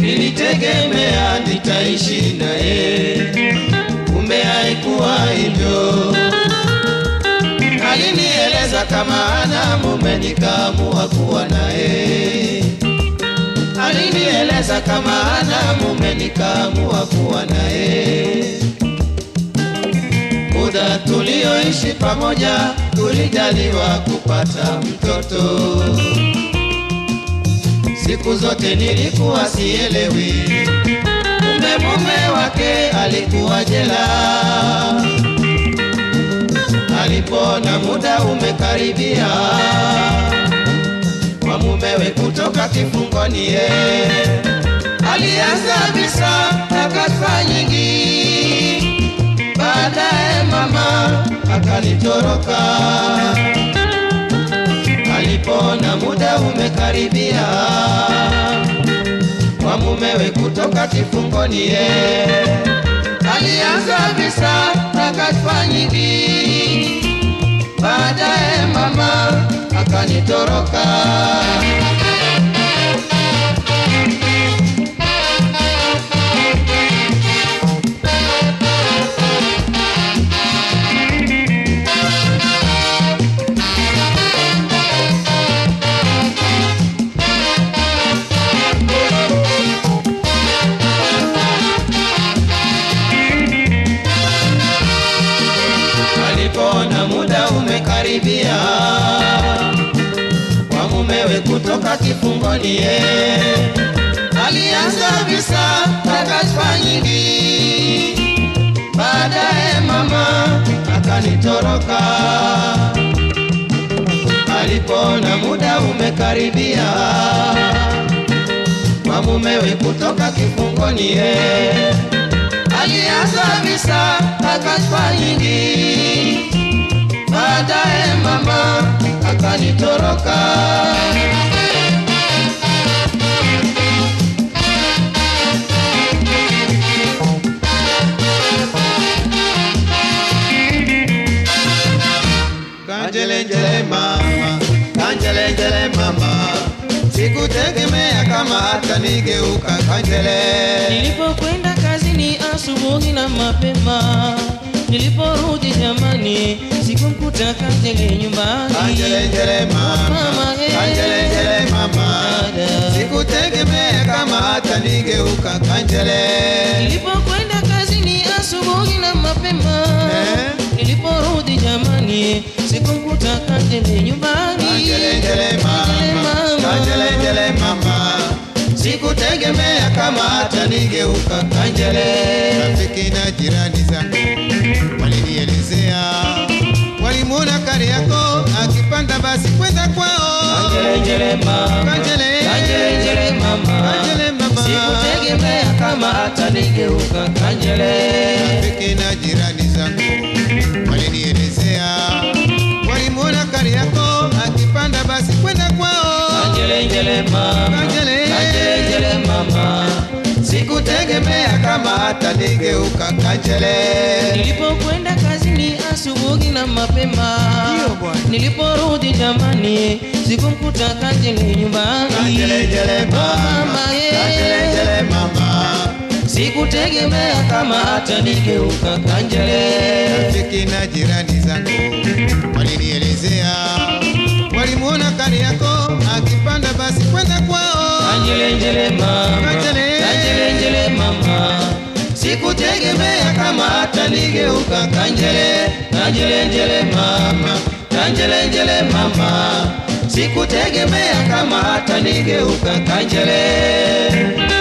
nilitegemea nitaishi naye, kumbe haikuwa hivyo. Alinieleza kama ana mume, nikaamua kuwa naye. Alinieleza kama ana mume, nikaamua kuwa naye. Muda tulioishi pamoja, tulijaliwa kupata mtoto. Siku zote nilikuwa sielewi, kumbe mume wake alikuwa jela. Alipona muda umekaribia kwa mumewe kutoka kifungoni, ye alianza visa akafa nyingi. Baadaye mama akanitoroka umekaribia kwa mumewe kutoka kifungoni, ye alianza visa nyingi. Baadaye mama akanitoroka. Kutoka kifungoni, ye alianza visa akashfa nyingi. Baadaye mama akanitoroka. Alipoona muda umekaribia kwa mumewe kutoka kifungoni, ye alianza visa akashfa nyingi. Baadaye mama akanitoroka. Kanjelenjele mama, kanjelenjele mama, sikutegemea kama hata nigeuka kanjele. Nilipokwenda kazini asubuhi na mapema, niliporudi jamani, sikumkuta Kanjele nyumbani. Kanjelenjele mama, Mama, eh. kanjelenjele mama, sikutegemea kama hata nigeuka kanjele. Nilipokwenda kazini asubuhi na mapema, Eh. niliporudi jamani, Kanjele nyumbani. Kanjelenjele mama, sikutegemea kama hata nigeuka kanjele. Rafiki na jirani zangu walinielezea, walimwona kari yako akipanda basi kwenda kwao. Mama, mama, Kanjele mama. sikutegemea kama hata nigeuka Kanjele. Rafiki na jirani mama, mama, Sikutegemea kama hata nigeuka kanjele. nilipokwenda kazini asubuhi na mapema, niliporudi jamani, sikumkuta Kanjele nyumbani. Mama, eh. kanjelenjele mama, Sikutegemea kama hata nigeuka Kanjele. rafiki na jirani zangu walinielezea, walimwona kari yako akipanda basi kwenda kwao. Kanjelenjele mama, Kanjele. mama, sikutegemea kama hata nigeuka Kanjele. Kanjelenjele mama, kanjelenjele mama, sikutegemea kama hata nigeuka Kanjele.